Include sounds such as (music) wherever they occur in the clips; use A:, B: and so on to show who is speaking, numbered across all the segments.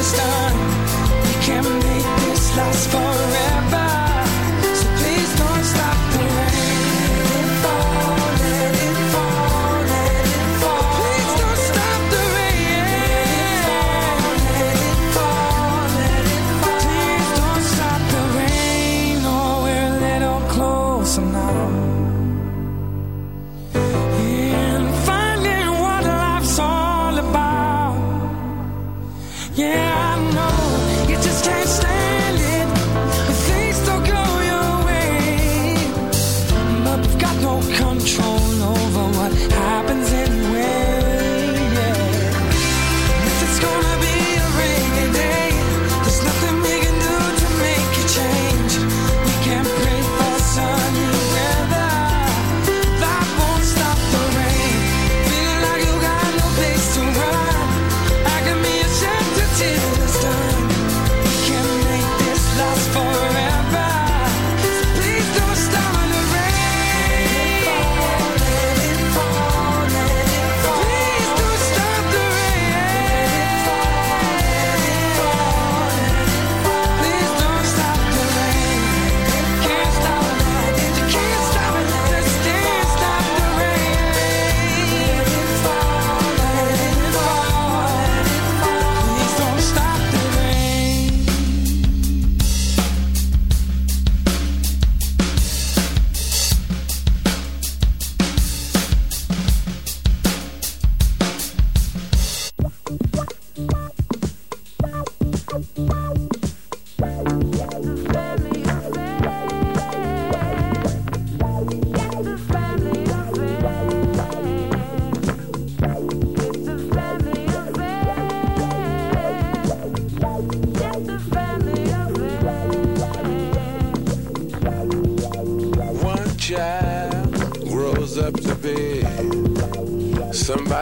A: this. We can make this last forever.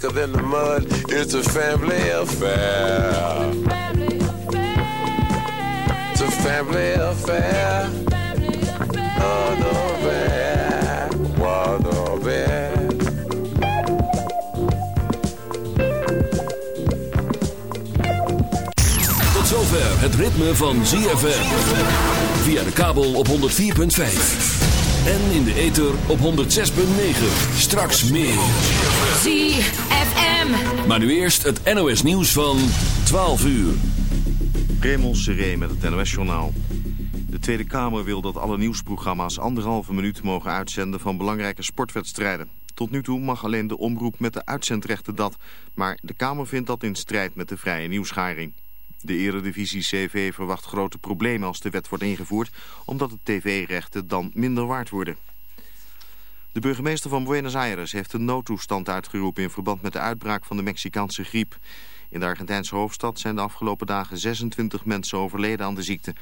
B: Thicker than the mud. It's a family affair. It's a family affair. Oh, no, bad. What no, bad.
C: Tot zover het ritme van ZFM. Via de kabel op 104.5. En in de ether op 106.9. Straks meer.
D: ZFM.
C: Maar nu eerst het NOS nieuws van 12 uur.
E: Raymond Seré met het NOS-journaal. De Tweede Kamer wil dat alle nieuwsprogramma's anderhalve minuut mogen uitzenden van belangrijke sportwedstrijden. Tot nu toe mag alleen de omroep met de uitzendrechten dat, maar de Kamer vindt dat in strijd met de vrije nieuwsgaring. De Eredivisie CV verwacht grote problemen als de wet wordt ingevoerd, omdat de tv-rechten dan minder waard worden. De burgemeester van Buenos Aires heeft een noodtoestand uitgeroepen in verband met de uitbraak van de Mexicaanse griep. In de Argentijnse hoofdstad zijn de afgelopen dagen 26 mensen overleden aan de ziekte.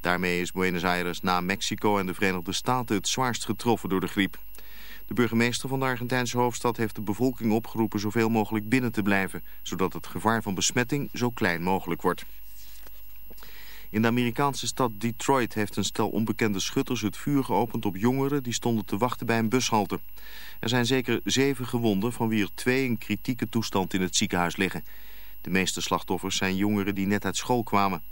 E: Daarmee is Buenos Aires na Mexico en de Verenigde Staten het zwaarst getroffen door de griep. De burgemeester van de Argentijnse hoofdstad heeft de bevolking opgeroepen zoveel mogelijk binnen te blijven, zodat het gevaar van besmetting zo klein mogelijk wordt. In de Amerikaanse stad Detroit heeft een stel onbekende schutters het vuur geopend op jongeren die stonden te wachten bij een bushalte. Er zijn zeker zeven gewonden, van wie er twee in kritieke toestand in het ziekenhuis liggen. De meeste slachtoffers zijn jongeren die net uit school kwamen.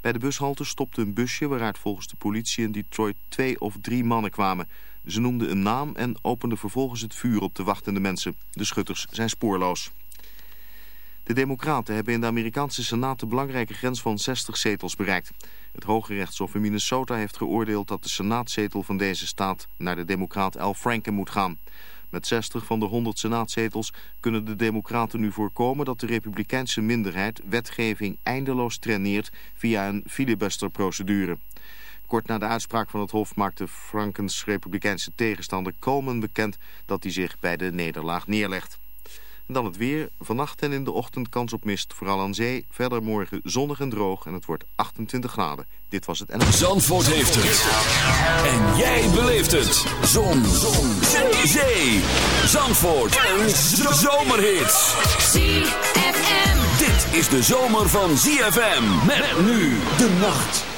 E: Bij de bushalte stopte een busje waaruit volgens de politie in Detroit twee of drie mannen kwamen. Ze noemden een naam en openden vervolgens het vuur op de wachtende mensen. De schutters zijn spoorloos. De Democraten hebben in de Amerikaanse Senaat de belangrijke grens van 60 zetels bereikt. Het Hoge Rechtshof in Minnesota heeft geoordeeld dat de senaatzetel van deze staat naar de democraat Al Franken moet gaan. Met 60 van de 100 senaatzetels kunnen de democraten nu voorkomen dat de republikeinse minderheid wetgeving eindeloos traineert via een filibusterprocedure. Kort na de uitspraak van het Hof maakte Frankens republikeinse tegenstander Coleman bekend dat hij zich bij de nederlaag neerlegt. En dan het weer. Vannacht en in de ochtend kans op mist, vooral aan zee. Verder morgen zonnig en droog en het wordt 28 graden. Dit was het NL.
C: Zandvoort heeft het. En jij beleeft het. Zon. Zon. Zee. Zee. Zandvoort. Een zomerhit.
D: ZFM.
C: Dit is de zomer van ZFM. Met nu de nacht.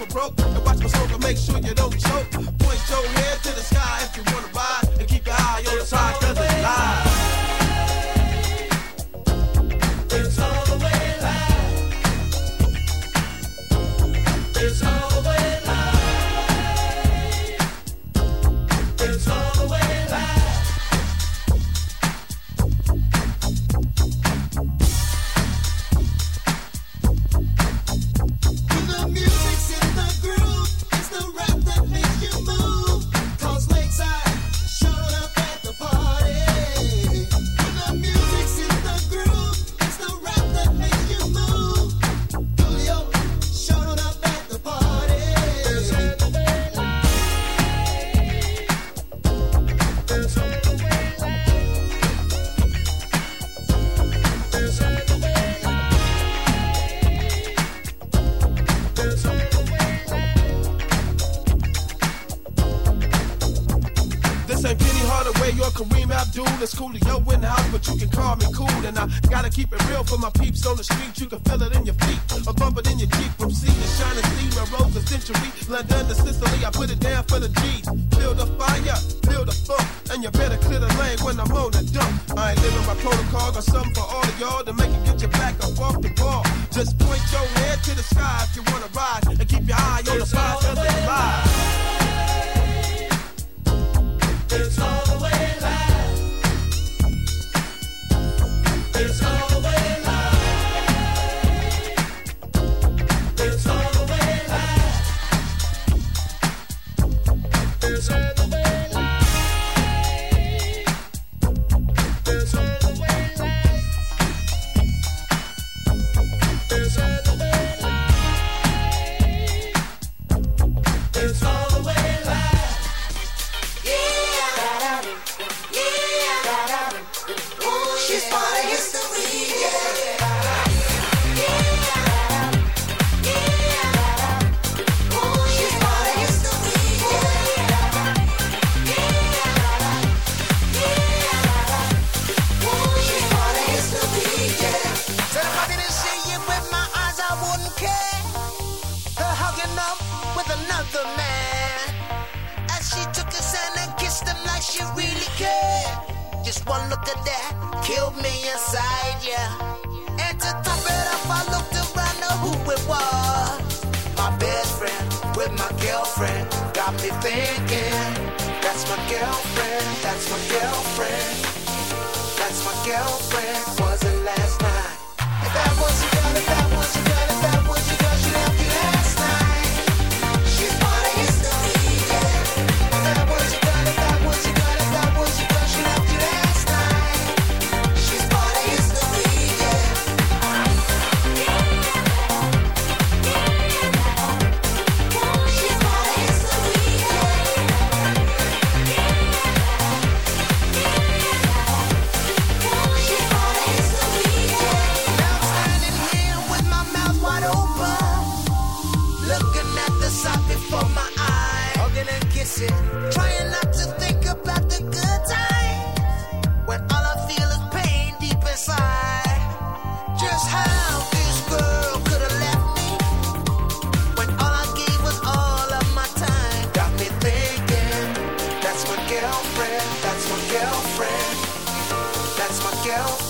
D: for broke. And watch my smoke and make sure you don't choke. Point your head to the sky if you wanna
F: girl.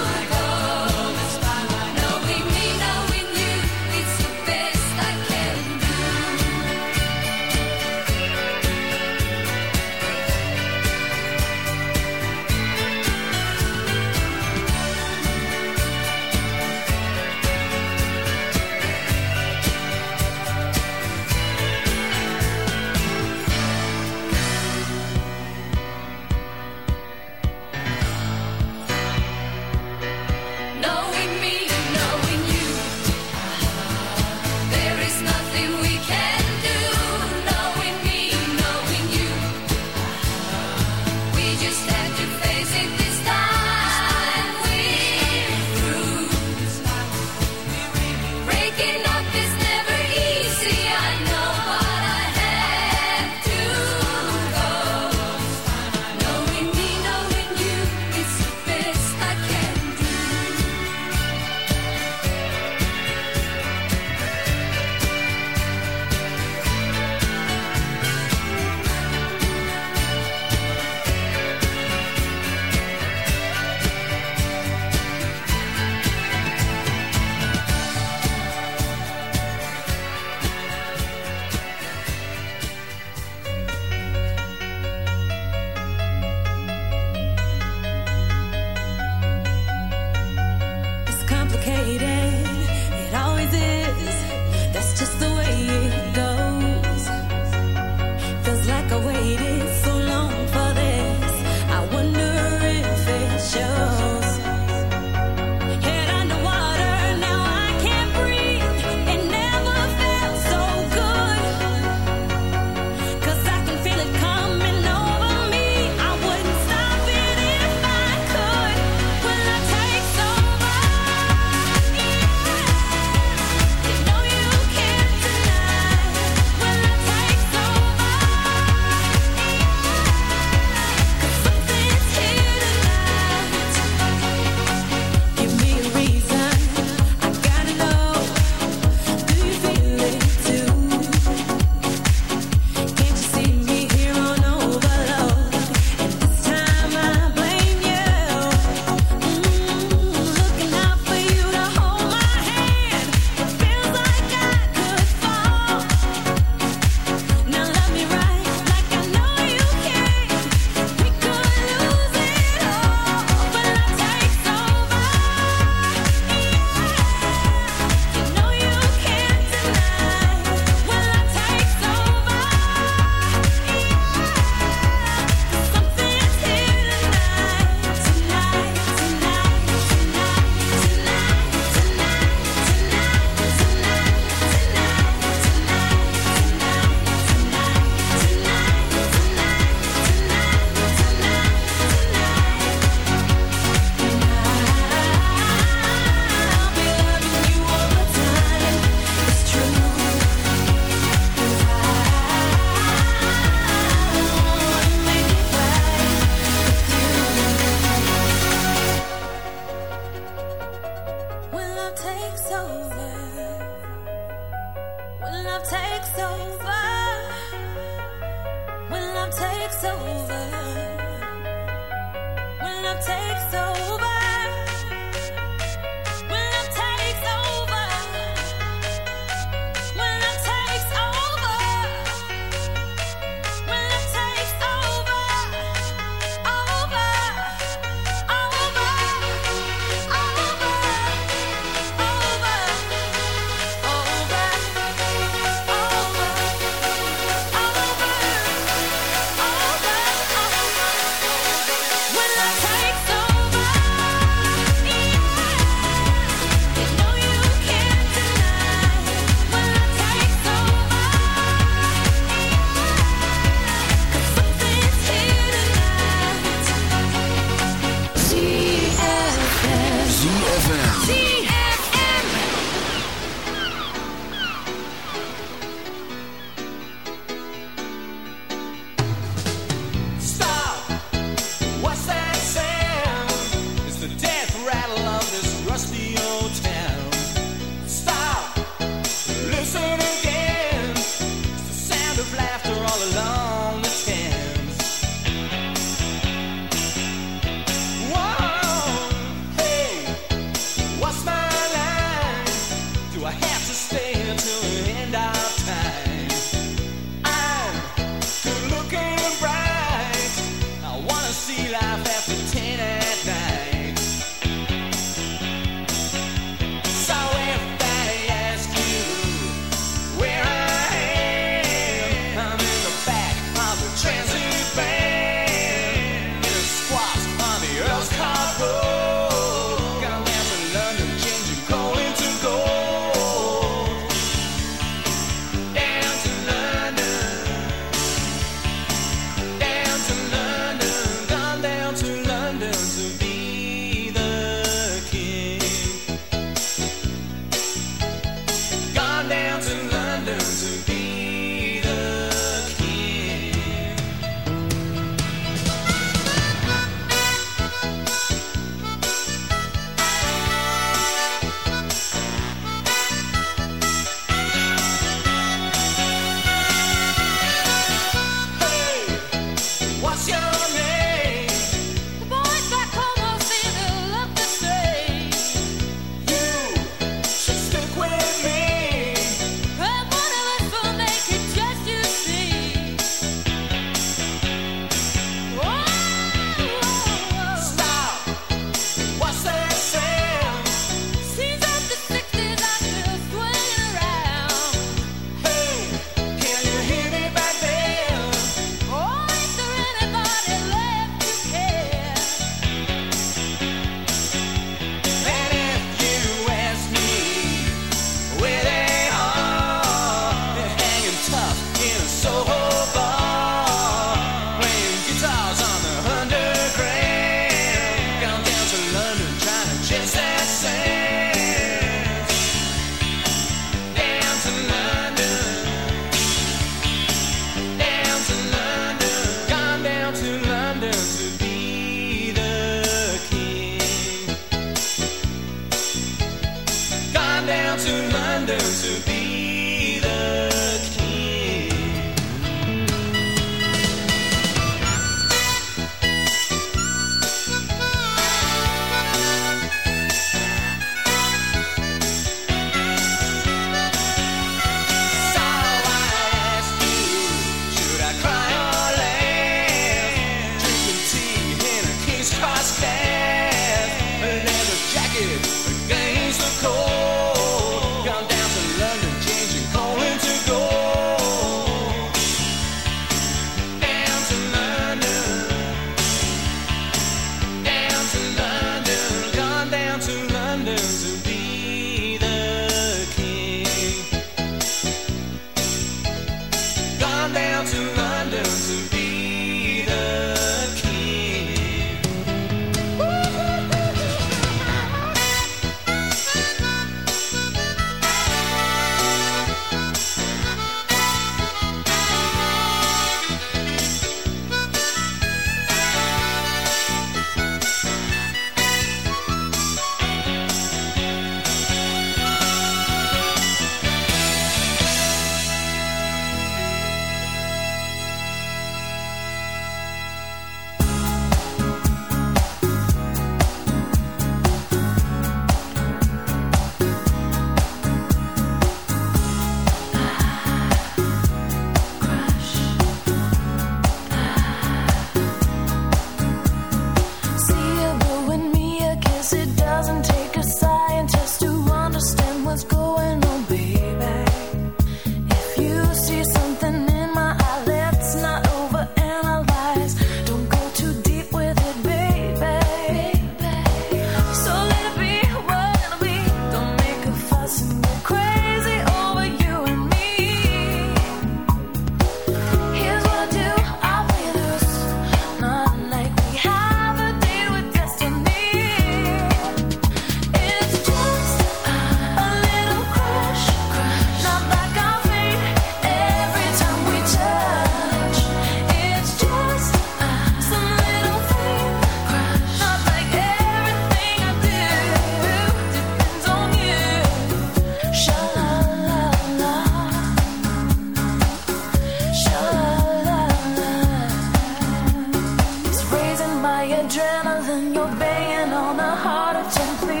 G: you're banging on the
H: heart of
I: gently.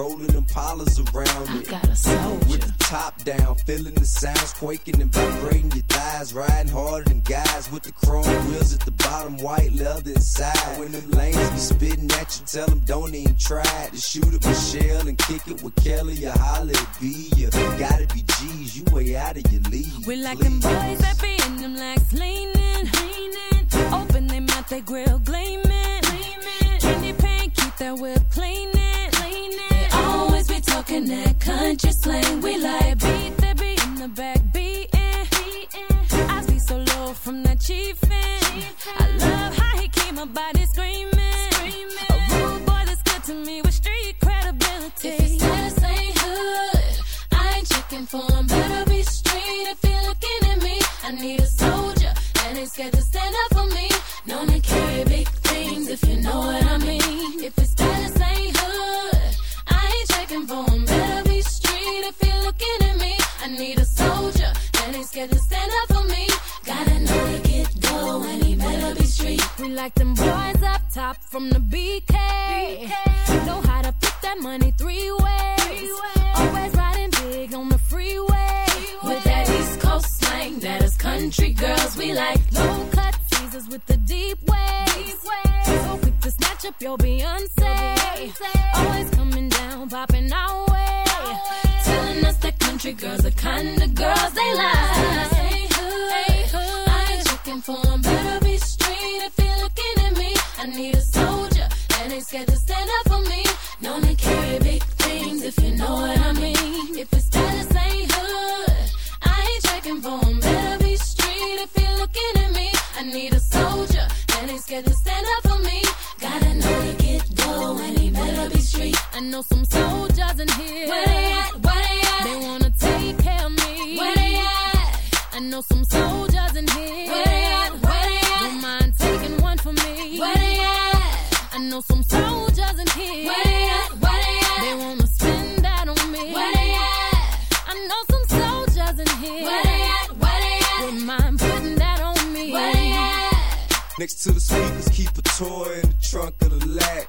I: Rolling them polars around it. I got a soldier. With the top down, feeling the sounds quaking and vibrating your thighs. Riding harder than guys with the chrome wheels at the bottom, white leather inside. When them lanes be spitting at you, tell them don't even try to shoot at Michelle and kick it with Kelly or holla at B. You gotta be G's, you way out of your league.
H: We like them boys that be in them legs leaning, leaning. Open their mouth, they grill gleaming, gleaming. Candy paint, keep their whip cleaning. Talking that country slang. We like beat that be in the back beating. I see so low from that chiefin'. I love how he keep my body screaming, screaming. A rude boy that's good to me with street credibility.
J: If his status ain't hood, I ain't checking for him. Better be straight if you're looking at me. I need a soldier that ain't scared to stand up scared to stand up for me. Gotta know to get going, he better be street.
H: We like them boys up top from the BK. Know how to put that money three ways. Always riding big on the freeway.
J: With that East Coast slang, that is country girls we like.
H: Low cut teasers with the deep waves. So quick to snatch up your Beyonce. Always coming down, popping
J: us that country girls are kind of girls they like. Hey, hood, I ain't checking for 'em. Better be straight if you're looking at me. I need a soldier that ain't scared to stand up for me. Known to carry big things if you know what I mean. If his status ain't hood, I ain't checking for 'em. Better be straight if you're looking at me. I need a soldier that ain't scared to stand up for me. Gotta know to get going, he better be street.
H: I know some soldiers in here.
J: Where they at?
H: Know some soldiers in here.
J: Where they at? Where they at?
H: Don't mind taking one for me.
J: Where they at?
H: I know some soldiers in here.
J: Where they at? Where they at?
H: They wanna spend that on me.
J: Where they at?
H: I know some soldiers in here.
J: Where they at? Where they at?
H: Don't mind putting that on me.
J: Where they at?
I: Next to the speakers, keep a toy in the trunk of the lag.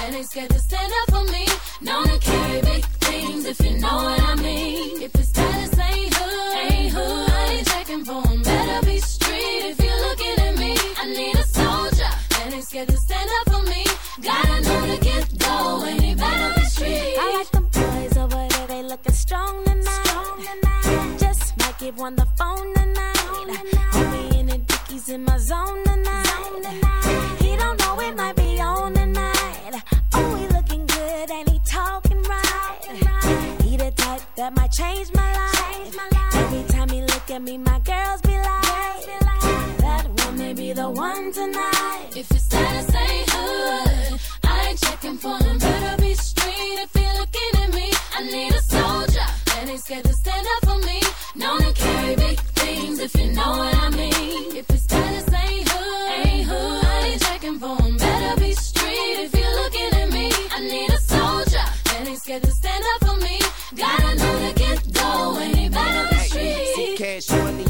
J: that ain't scared to stand up for me. Known to carry big things if you know what I mean. If his status ain't hood, ain't hood. I ain't checking for him. Better be straight if you're looking at me. I need a soldier that ain't scared to stand up for me. Gotta know to get dough and he better be straight.
H: I like them boys over there, they looking strong tonight. Strong tonight. Just might give one the phone tonight. Homie in the dickies in my zone tonight. He don't know it might be on tonight. Oh, he looking good and he talking right. He the type that might change my life. Every time he look at me, my girls be like, that one may be the one tonight.
J: If his status ain't hood, I ain't checking for him. Better be straight if you're looking at me. I need a soldier that ain't scared to stand up for me. Known to carry big things if you know what I mean. If his status ain't hood, ain't hood, I ain't checking for him. Better be straight scared to stand up for me. Gotta know to get dough and he better be straight.
K: Cash money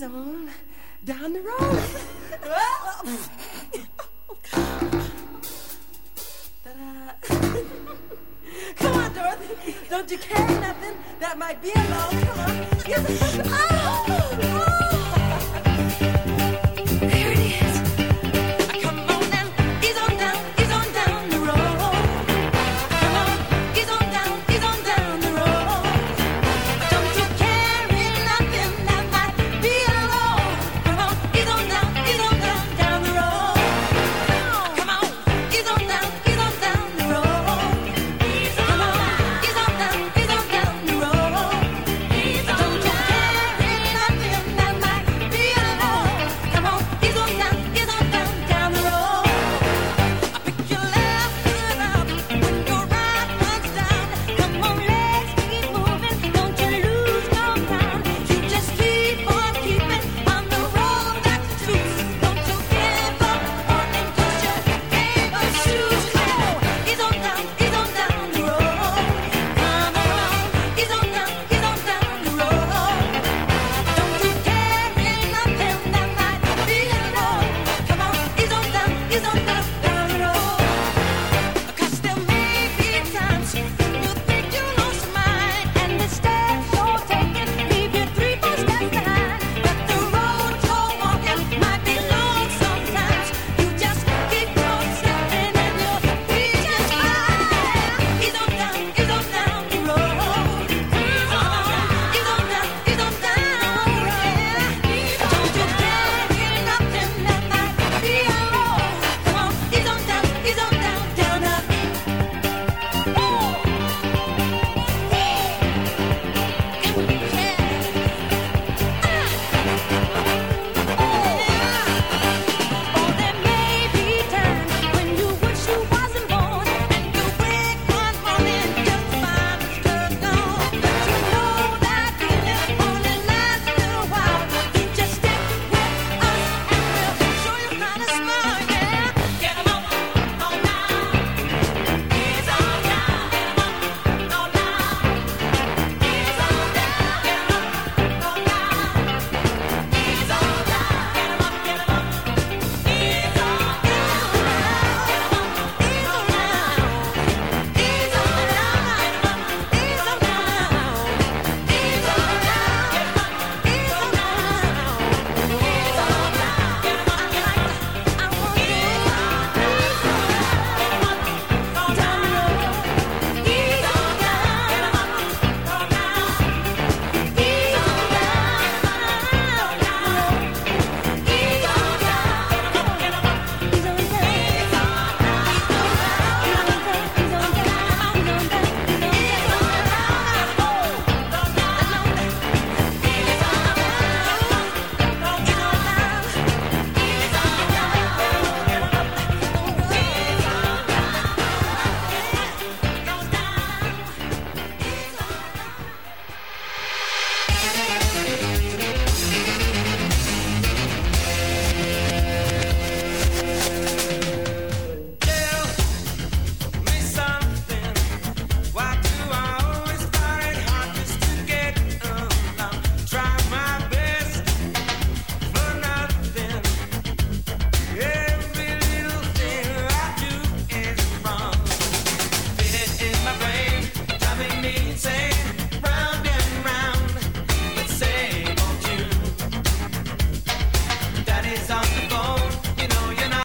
L: Ease on down the road. (laughs) Come on, Dorothy. Don't you carry nothing that might be alone. Come on. Yes. Oh! oh